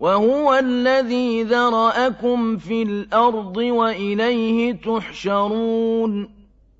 وَهُوَ الَّذِي ذَرَأَكُمْ فِي الْأَرْضِ وَإِلَيْهِ تُحْشَرُونَ